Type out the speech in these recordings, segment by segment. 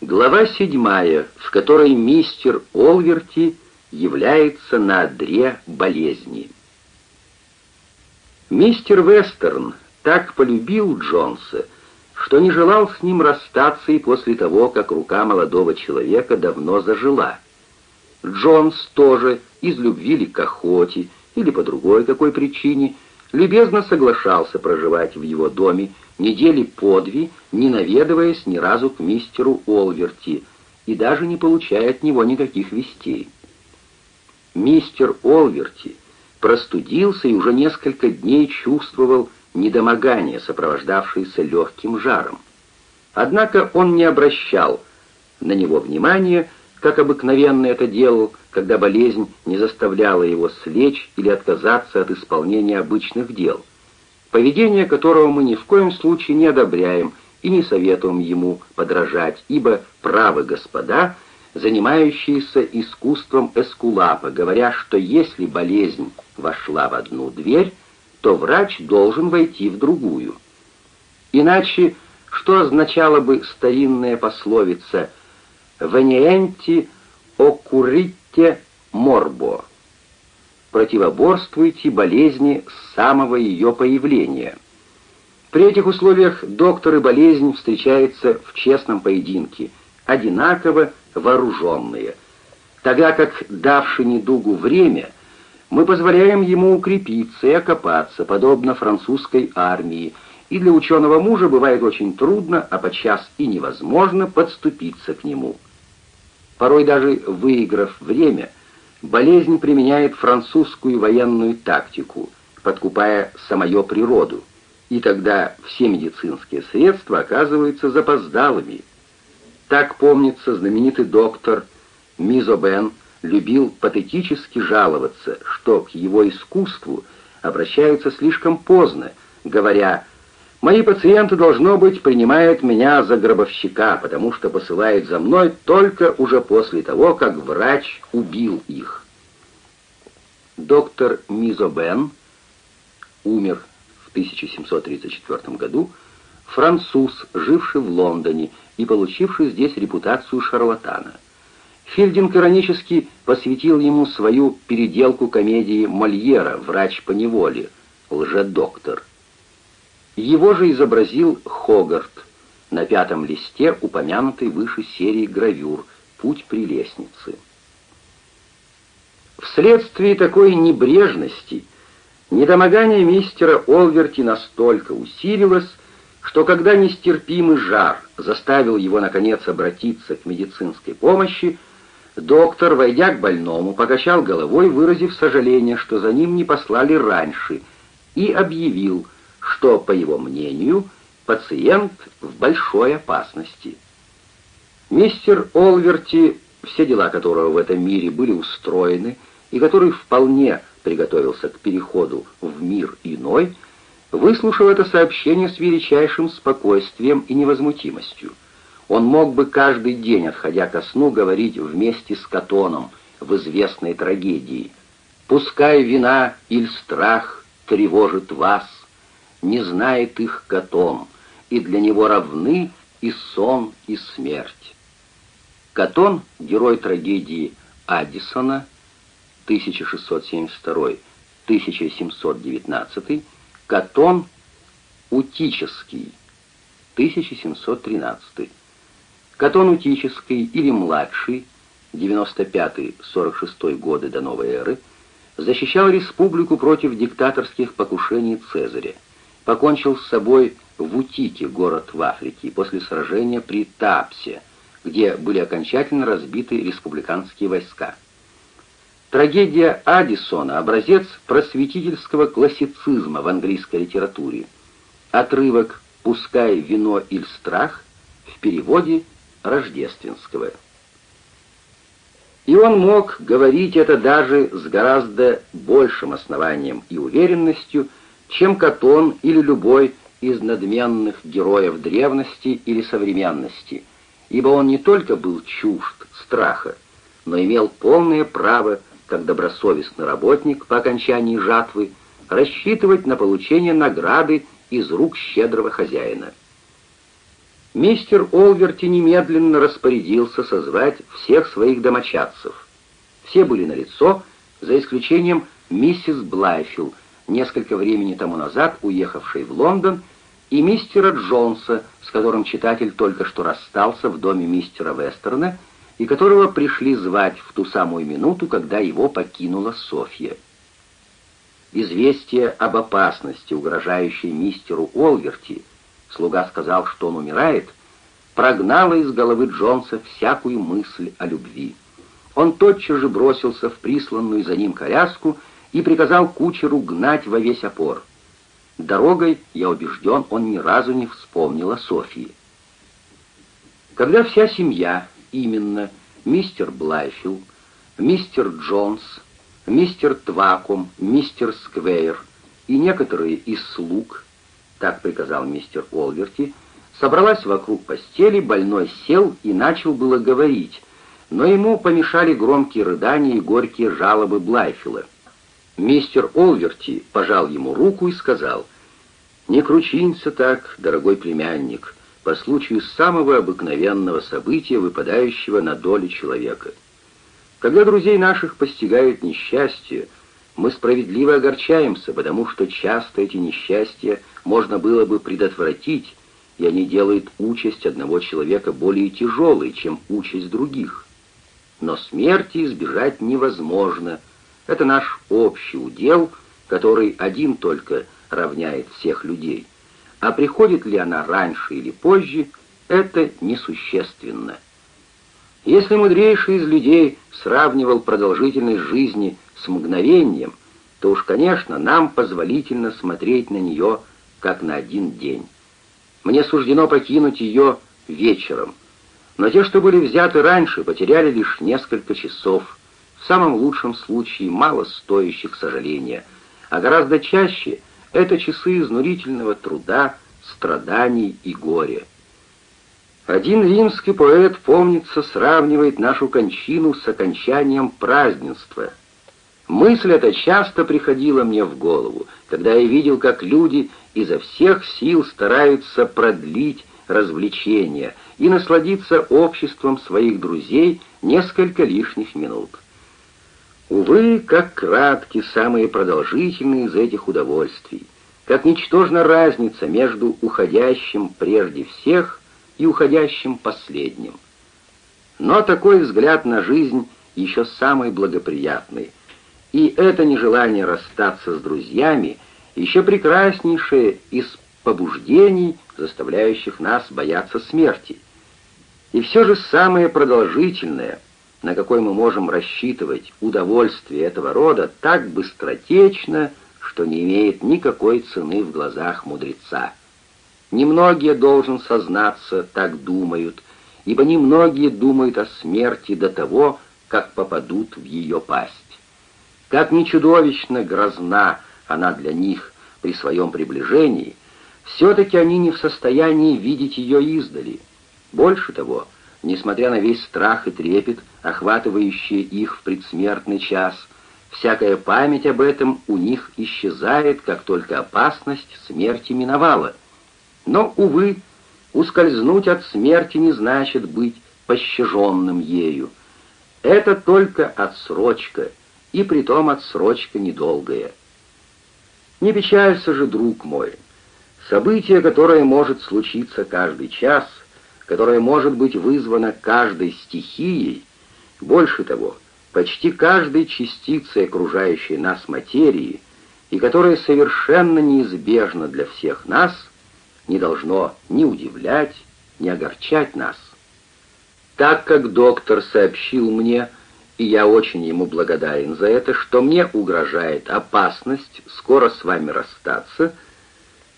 Глава седьмая, в которой мистер Олверти является на одре болезни. Мистер Вестерн так полюбил Джонса, что не желал с ним расстаться и после того, как рука молодого человека давно зажила. Джонс тоже из любви ли к охоте или по другой какой причине любезно соглашался проживать в его доме недели по две, не наведываясь ни разу к мистеру Олверти и даже не получая от него никаких вестей. Мистер Олверти простудился и уже несколько дней чувствовал недомогание, сопровождавшееся легким жаром. Однако он не обращал на него внимания, как обыкновенно это делал, когда болезнь не заставляла его слечь или отказаться от исполнения обычных дел, поведение которого мы ни в коем случае не одобряем и не советуем ему подражать, ибо правы господа, занимающиеся искусством эскулапа, говоря, что если болезнь вошла в одну дверь, то врач должен войти в другую. Иначе, что означала бы старинная пословица «Вениенти оккурите морбо» противоборствуйте болезни с самого ее появления. При этих условиях доктор и болезнь встречаются в честном поединке, одинаково вооруженные, тогда как, давши недугу время, мы позволяем ему укрепиться и окопаться, подобно французской армии, и для ученого мужа бывает очень трудно, а подчас и невозможно подступиться к нему. Порой даже выиграв время, болезнь применяет французскую военную тактику, подкупая самую природу, и тогда все медицинские средства оказываются запоздалыми. Так помнится знаменитый доктор Мизобен любил патетически жаловаться, что к его искусству обращаются слишком поздно, говоря «Мои пациенты, должно быть, принимают меня за гробовщика, потому что посылают за мной только уже после того, как врач убил их». Доктор Мизобен умер в 1734 году, француз, живший в Лондоне и получивший здесь репутацию шарлатана. Филдинг иронически посвятил ему свою переделку комедии Мольера «Врач по неволе», «Лжедоктор». Его же изобразил Хогарт на пятом листе упомянутой выше серии гравюр «Путь прелестницы». Вследствие такой небрежности недомогание мистера Олверти настолько усилилось, что когда нестерпимый жар заставил его, наконец, обратиться к медицинской помощи, Доктор, войдя к больному, покачал головой, выразив сожаление, что за ним не послали раньше, и объявил, что, по его мнению, пациент в большой опасности. Мистер Олверти, все дела которого в этом мире были устроены, и который вполне приготовился к переходу в мир иной, выслушал это сообщение с величайшим спокойствием и невозмутимостью. Он мог бы каждый день, отходя ко сну, говорить вместе с Катоном в известной трагедии «Пускай вина или страх тревожит вас, не знает их Катон, и для него равны и сон, и смерть». Катон, герой трагедии Аддисона, 1672-1719, Катон Утический, 1713 Катон Утический или младший, 95-46 годы до новой эры, защищал республику против диктаторских покушений Цезаря, покончил с собой в Утике, город в Африке, после сражения при Тапсе, где были окончательно разбиты республиканские войска. Трагедия Аддисона – образец просветительского классицизма в английской литературе. Отрывок «Пускай вино или страх» в переводе рождественского. И он мог говорить это даже с гораздо большим основанием и уверенностью, чем Катон или любой из надменных героев древности или современности, ибо он не только был чужд страха, но имел полное право, как добросовестный работник по окончании жатвы, рассчитывать на получение награды из рук щедрого хозяина. Мистер Олверти немедленно распорядился созвать всех своих домочадцев. Все были на лицо, за исключением миссис Блайфилл, несколько времени тому назад уехавшей в Лондон, и мистера Джонса, с которым читатель только что расстался в доме мистера Вестерна, и которого пришли звать в ту самую минуту, когда его покинула Софья. Известие об опасности, угрожающей мистеру Олверти, слуга сказал, что он умирает, прогнало из головы Джонса всякую мысль о любви. Он тотчас же бросился в присланную за ним коляску и приказал кучеру гнать во весь опор. Дорогой, я убежден, он ни разу не вспомнил о Софии. Когда вся семья, именно мистер Блайфилл, мистер Джонс, мистер Твакум, мистер Сквейр и некоторые из слуг, так приказал мистер Олверти, собралась вокруг постели, больной сел и начал было говорить, но ему помешали громкие рыдания и горькие жалобы Блайфилла. Мистер Олверти пожал ему руку и сказал, «Не кручинься так, дорогой племянник, по случаю самого обыкновенного события, выпадающего на долю человека. Когда друзей наших постигают несчастье, мы справедливо огорчаемся, потому что часто эти несчастья можно было бы предотвратить, и они делают участь одного человека более тяжелой, чем участь других. Но смерти избежать невозможно. Это наш общий удел, который один только равняет всех людей. А приходит ли она раньше или позже, это несущественно. Если мудрейший из людей сравнивал продолжительность жизни с мгновением, то уж, конечно, нам позволительно смотреть на нее как на один день. Мне суждено покинуть ее вечером, но те, что были взяты раньше, потеряли лишь несколько часов, в самом лучшем случае мало стоящих сожаления, а гораздо чаще это часы изнурительного труда, страданий и горя. Один римский поэт, помнится, сравнивает нашу кончину с окончанием празднества. Мысль эта часто приходила мне в голову, когда я видел, как люди изо всех сил стараются продлить развлечения и насладиться обществом своих друзей несколько лишних минут. Увы, как кратки самые продолжительные из этих удовольствий, как ничтожна разница между уходящим прежде всех и уходящим последним. Но такой взгляд на жизнь еще самый благоприятный, и это нежелание расстаться с друзьями еще прекраснейшее из побуждений, заставляющих нас бояться смерти. И все же самое продолжительное, на какое мы можем рассчитывать удовольствие этого рода, так быстротечно, что не имеет никакой цены в глазах мудреца. Немногие, должен сознаться, так думают, ибо немногие думают о смерти до того, как попадут в ее пасть. Как ни чудовищно грозна она для них при своем приближении, все-таки они не в состоянии видеть ее издали. Больше того, несмотря на весь страх и трепет, охватывающие их в предсмертный час, всякая память об этом у них исчезает, как только опасность смерти миновала — но, увы, ускользнуть от смерти не значит быть пощаженным ею. Это только отсрочка, и притом отсрочка недолгая. Не печалься же, друг мой. Событие, которое может случиться каждый час, которое может быть вызвано каждой стихией, больше того, почти каждой частицей окружающей нас материи, и которое совершенно неизбежно для всех нас — не должно ни удивлять, ни огорчать нас. Так как доктор сообщил мне, и я очень ему благодарен за это, что мне угрожает опасность скоро с вами расстаться,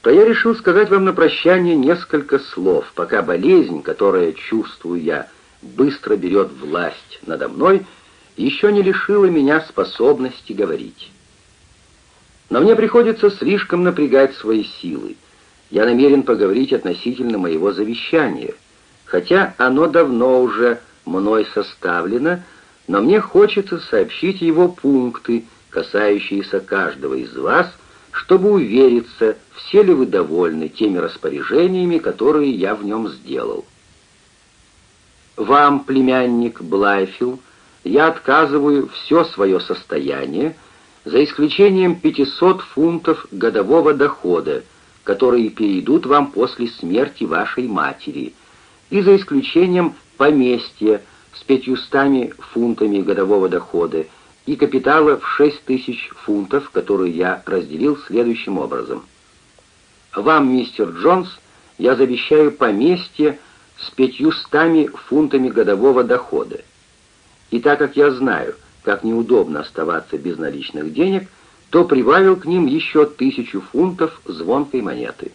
то я решил сказать вам на прощание несколько слов, пока болезнь, которая, чувствую я, быстро берет власть надо мной, еще не лишила меня способности говорить. Но мне приходится слишком напрягать свои силы, я намерен поговорить относительно моего завещания, хотя оно давно уже мной составлено, но мне хочется сообщить его пункты, касающиеся каждого из вас, чтобы увериться, все ли вы довольны теми распоряжениями, которые я в нем сделал. Вам, племянник Блайфилл, я отказываю все свое состояние, за исключением 500 фунтов годового дохода, которые перейдут вам после смерти вашей матери, и за исключением поместья с 500 фунтами годового дохода и капитала в 6 тысяч фунтов, которые я разделил следующим образом. Вам, мистер Джонс, я завещаю поместье с 500 фунтами годового дохода. И так как я знаю, как неудобно оставаться без наличных денег, то прибавил к ним еще тысячу фунтов звонкой монеты.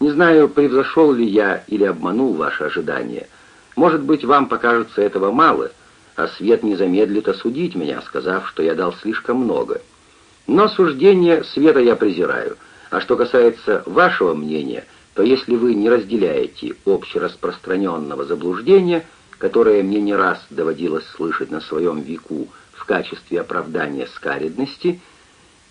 Не знаю, превзошел ли я или обманул ваши ожидания. Может быть, вам покажется этого мало, а свет не замедлит осудить меня, сказав, что я дал слишком много. Но суждение света я презираю. А что касается вашего мнения, то если вы не разделяете общераспространенного заблуждения – которое мне не раз доводилось слышать на своем веку в качестве оправдания скаредности,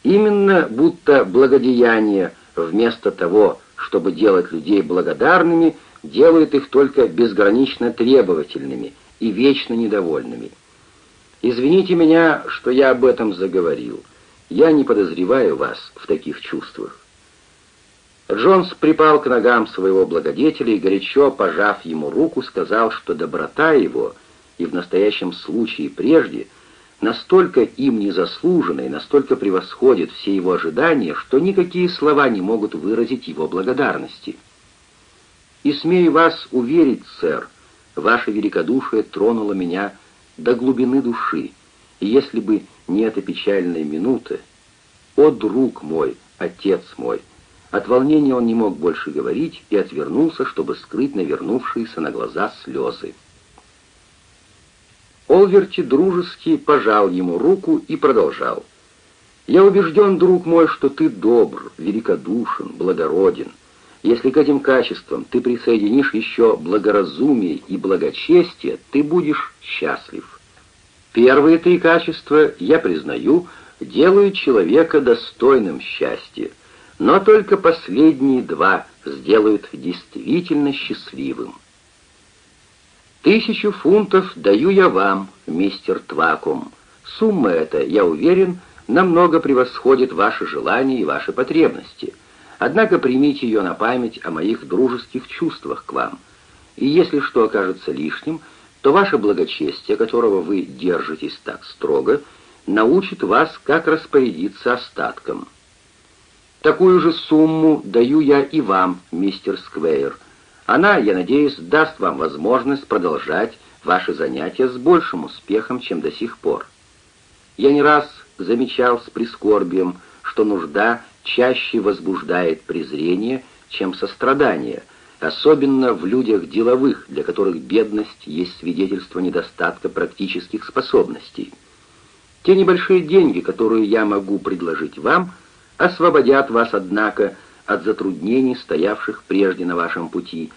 именно будто благодеяние вместо того, чтобы делать людей благодарными, делает их только безгранично требовательными и вечно недовольными. Извините меня, что я об этом заговорил. Я не подозреваю вас в таких чувствах. Джонс припал к ногам своего благодетеля и, горячо пожав ему руку, сказал, что доброта его, и в настоящем случае прежде, настолько им незаслужена и настолько превосходит все его ожидания, что никакие слова не могут выразить его благодарности. И смею вас уверить, сэр, ваше великодушие тронуло меня до глубины души, и если бы не эта печальная минута, о, друг мой, отец мой, — от волнения он не мог больше говорить и отвернулся, чтобы скрыть навернувшиеся на глаза слезы. Олверти дружески пожал ему руку и продолжал. «Я убежден, друг мой, что ты добр, великодушен, благороден. Если к этим качествам ты присоединишь еще благоразумие и благочестие, ты будешь счастлив. Первые три качества, я признаю, делают человека достойным счастья, но только последние два сделают действительно счастливым. Тысячу фунтов даю я вам, мистер Твакум. Сумма эта, я уверен, намного превосходит ваши желания и ваши потребности. Однако примите ее на память о моих дружеских чувствах к вам. И если что окажется лишним, то ваше благочестие, которого вы держитесь так строго, научит вас, как распорядиться остатком. Такую же сумму даю я и вам, мистер Сквейр. Она, я надеюсь, даст вам возможность продолжать ваши занятия с большим успехом, чем до сих пор. Я не раз замечал с прискорбием, что нужда чаще возбуждает презрение, чем сострадание, особенно в людях деловых, для которых бедность есть свидетельство недостатка практических способностей. Те небольшие деньги, которые я могу предложить вам – освободят вас, однако, от затруднений, стоявших прежде на вашем пути,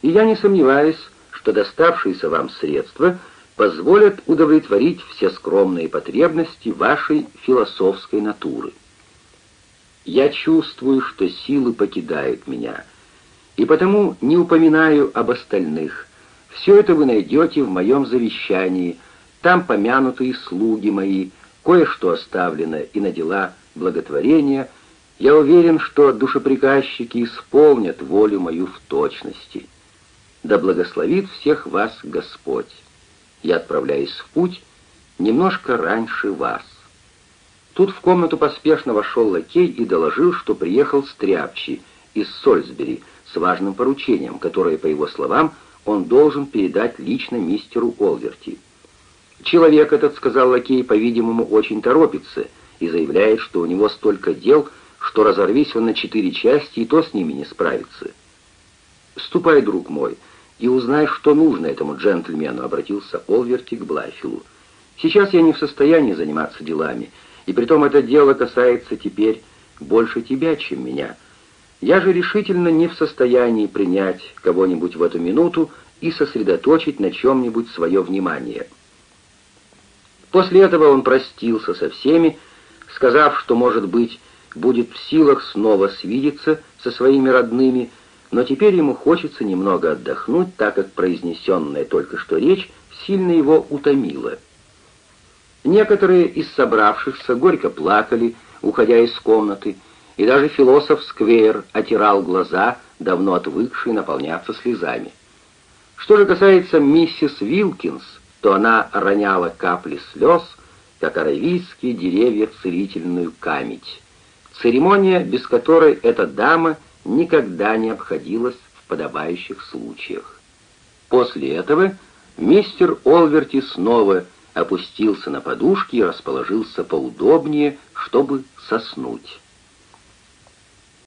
и я не сомневаюсь, что доставшиеся вам средства позволят удовлетворить все скромные потребности вашей философской натуры. Я чувствую, что силы покидают меня, и потому не упоминаю об остальных. Все это вы найдете в моем завещании, там помянутые слуги мои, кое-что оставлено и на дела благотворения, я уверен, что душеприказчики исполнят волю мою в точности. Да благословит всех вас Господь. Я отправляюсь в путь немножко раньше вас. Тут в комнату поспешно вошел лакей и доложил, что приехал Стряпчий из Сольсбери с важным поручением, которое, по его словам, он должен передать лично мистеру Олверти. «Человек этот, — сказал лакей, — по-видимому, очень торопится — и заявляет, что у него столько дел, что разорвись он на четыре части, и то с ними не справится. «Ступай, друг мой, и узнай, что нужно этому джентльмену», — обратился Олверти к Блайфилу. «Сейчас я не в состоянии заниматься делами, и притом это дело касается теперь больше тебя, чем меня. Я же решительно не в состоянии принять кого-нибудь в эту минуту и сосредоточить на чем-нибудь свое внимание». После этого он простился со всеми, сказав, что, может быть, будет в силах снова свидеться со своими родными, но теперь ему хочется немного отдохнуть, так как произнесенная только что речь сильно его утомила. Некоторые из собравшихся горько плакали, уходя из комнаты, и даже философ Сквейр отирал глаза, давно отвыкшие наполняться слезами. Что же касается миссис Вилкинс, то она роняла капли слез, как аравийские деревья целительную камедь. Церемония, без которой эта дама никогда не обходилась в подобающих случаях. После этого мистер Олверти снова опустился на подушки и расположился поудобнее, чтобы соснуть.